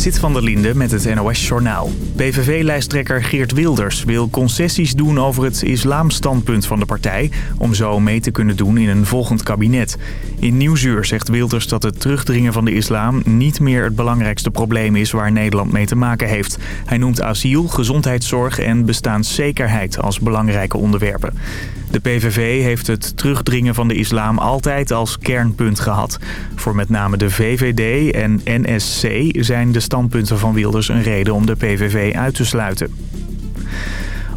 Zit van der Linde met het NOS-journaal. PVV-lijsttrekker Geert Wilders wil concessies doen over het islamstandpunt van de partij... om zo mee te kunnen doen in een volgend kabinet. In Nieuwsuur zegt Wilders dat het terugdringen van de islam... niet meer het belangrijkste probleem is waar Nederland mee te maken heeft. Hij noemt asiel, gezondheidszorg en bestaanszekerheid als belangrijke onderwerpen. De PVV heeft het terugdringen van de islam altijd als kernpunt gehad. Voor met name de VVD en NSC zijn de standpunten van Wilders een reden om de PVV uit te sluiten.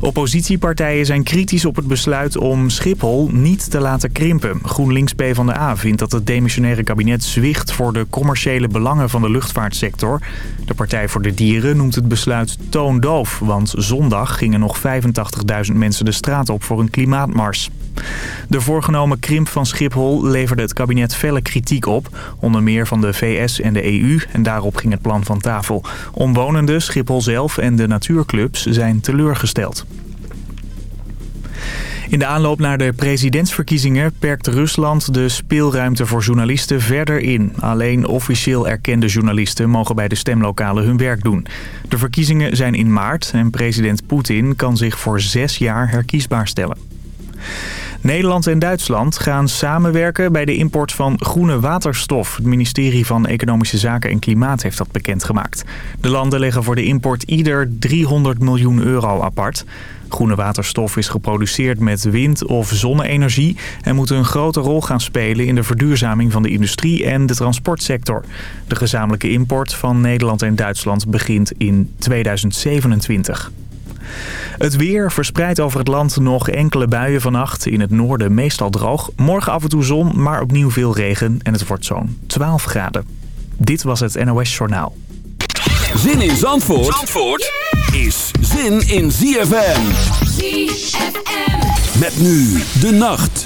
Oppositiepartijen zijn kritisch op het besluit om Schiphol niet te laten krimpen. GroenLinks PvdA vindt dat het demissionaire kabinet zwicht voor de commerciële belangen van de luchtvaartsector. De Partij voor de Dieren noemt het besluit toondoof, want zondag gingen nog 85.000 mensen de straat op voor een klimaatmars. De voorgenomen krimp van Schiphol leverde het kabinet felle kritiek op. Onder meer van de VS en de EU. En daarop ging het plan van tafel. Omwonenden, Schiphol zelf en de natuurclubs zijn teleurgesteld. In de aanloop naar de presidentsverkiezingen perkt Rusland de speelruimte voor journalisten verder in. Alleen officieel erkende journalisten mogen bij de stemlokalen hun werk doen. De verkiezingen zijn in maart en president Poetin kan zich voor zes jaar herkiesbaar stellen. Nederland en Duitsland gaan samenwerken bij de import van groene waterstof. Het ministerie van Economische Zaken en Klimaat heeft dat bekendgemaakt. De landen leggen voor de import ieder 300 miljoen euro apart. Groene waterstof is geproduceerd met wind- of zonne-energie... en moet een grote rol gaan spelen in de verduurzaming van de industrie en de transportsector. De gezamenlijke import van Nederland en Duitsland begint in 2027. Het weer verspreidt over het land nog enkele buien vannacht. In het noorden meestal droog. Morgen af en toe zon, maar opnieuw veel regen. En het wordt zo'n 12 graden. Dit was het NOS Journaal. Zin in Zandvoort, Zandvoort is zin in ZFM. ZFM. Met nu de nacht.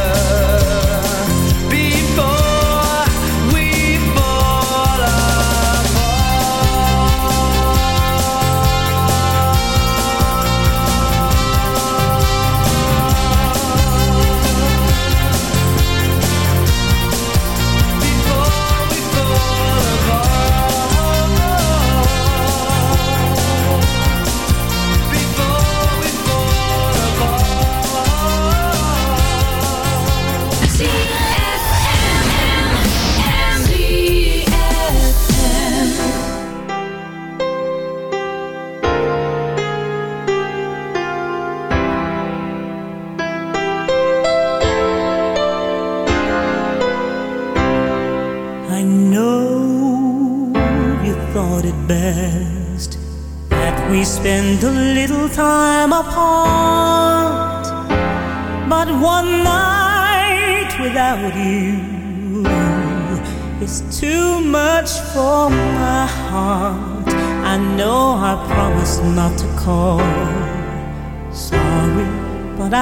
love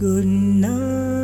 good night.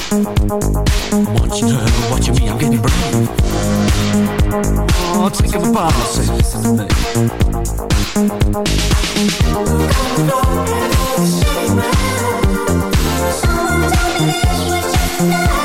Watch, you watching me, I'm getting brave. Oh, take a boss, this is me. Someone this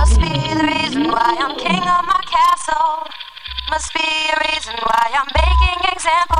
Must be the reason why I'm king of my castle. Must be a reason why I'm making examples.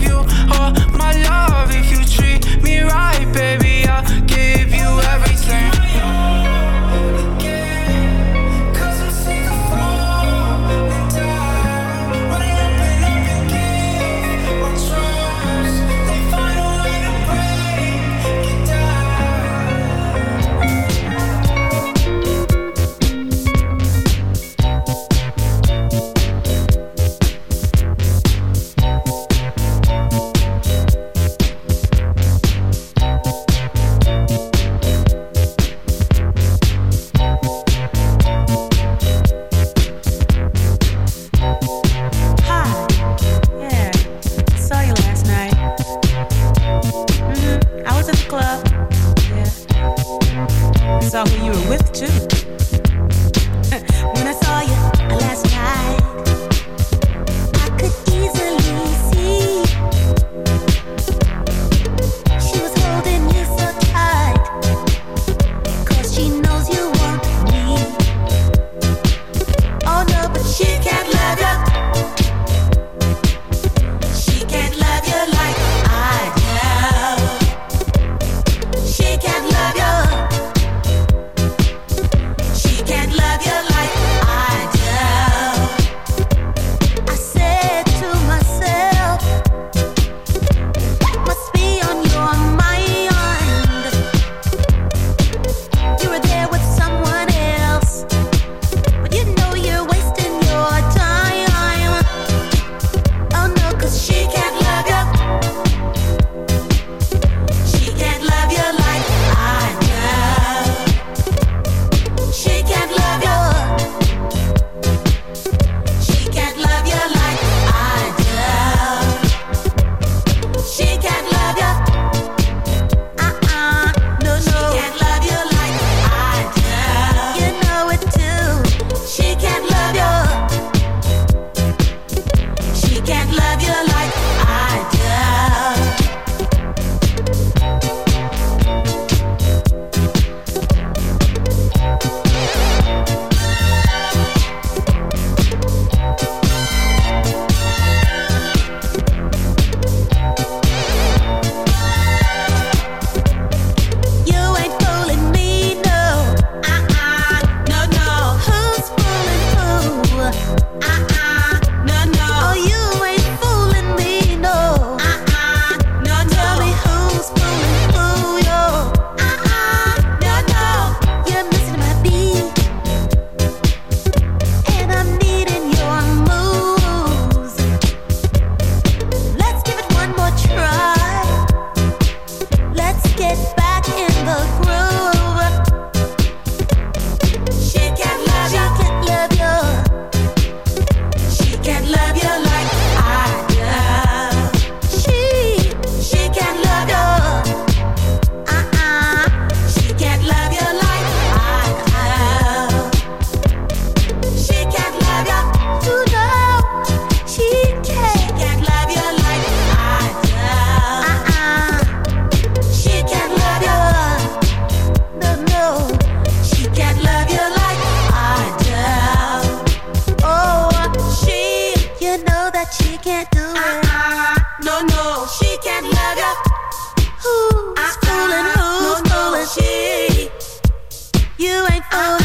Oh.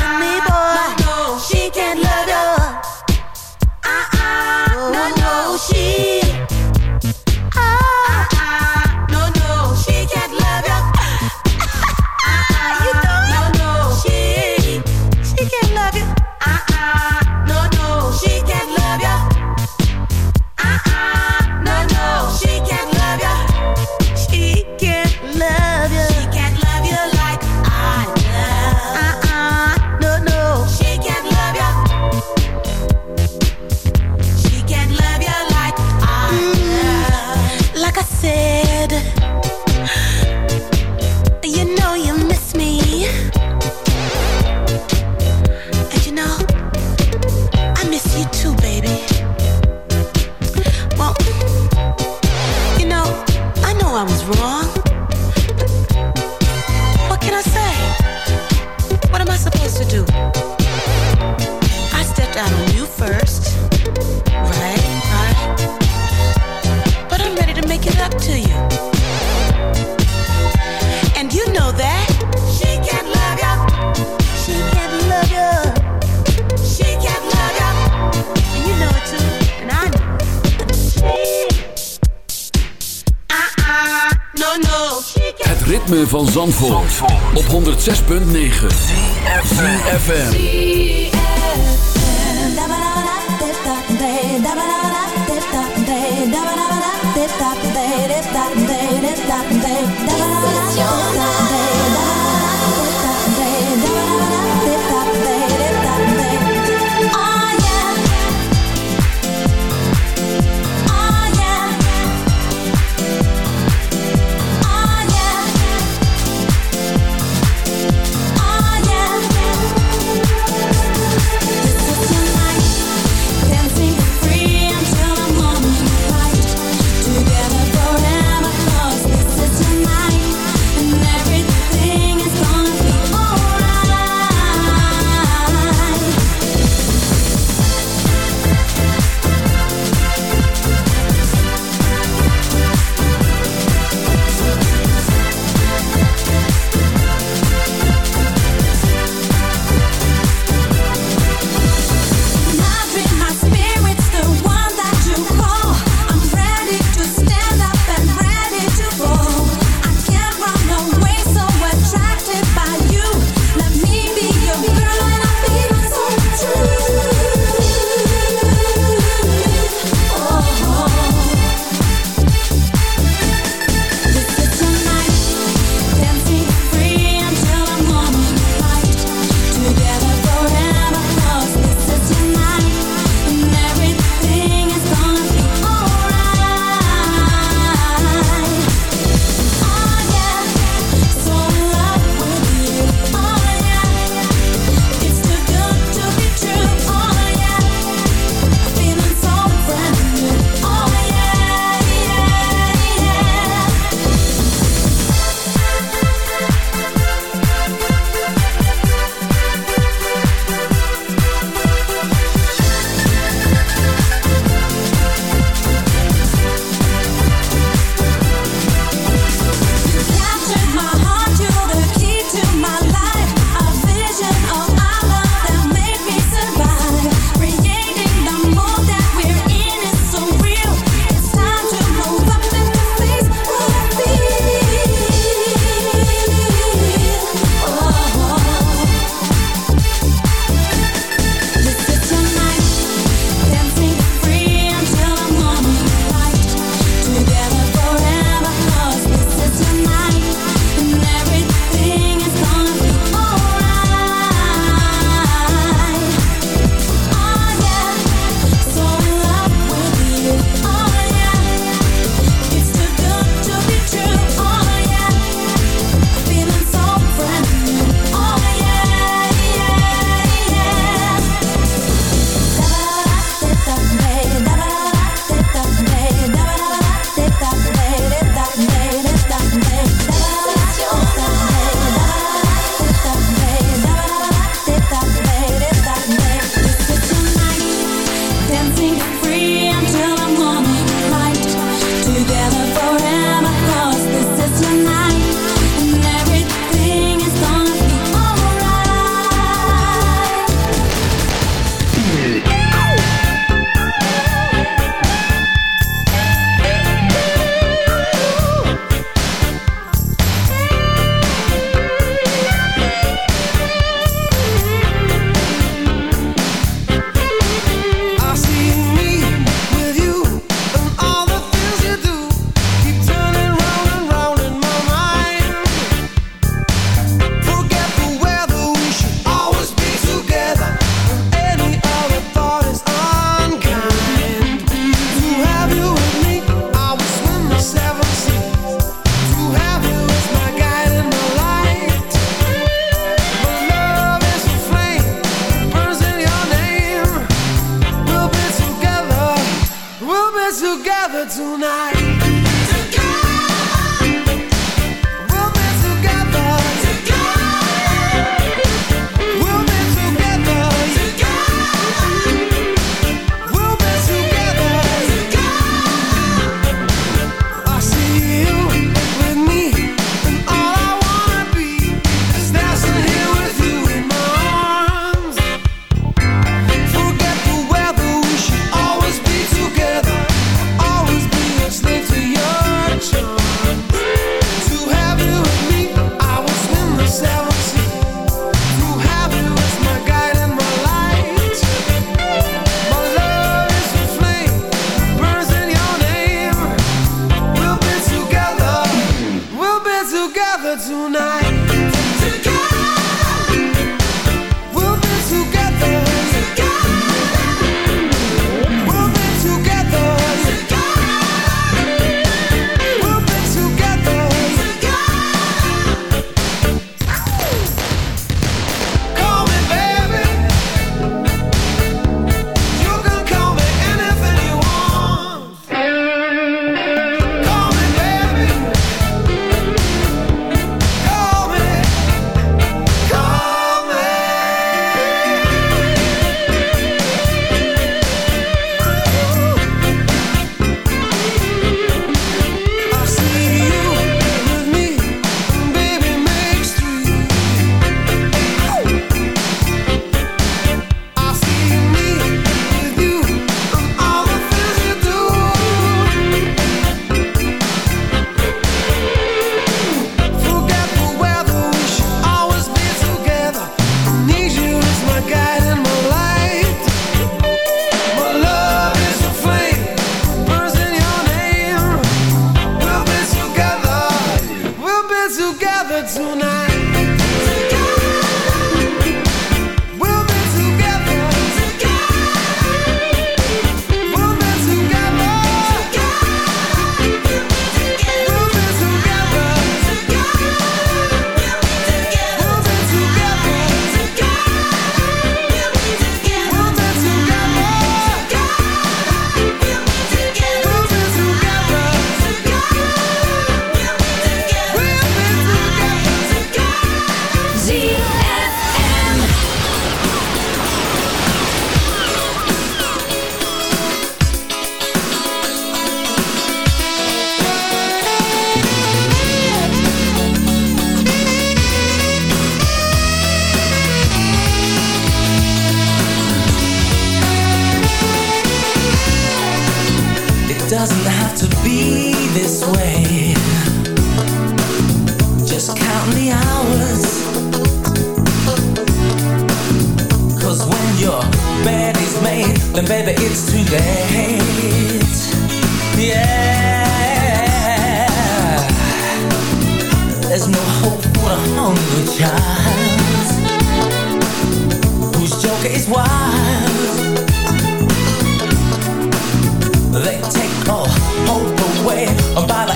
by the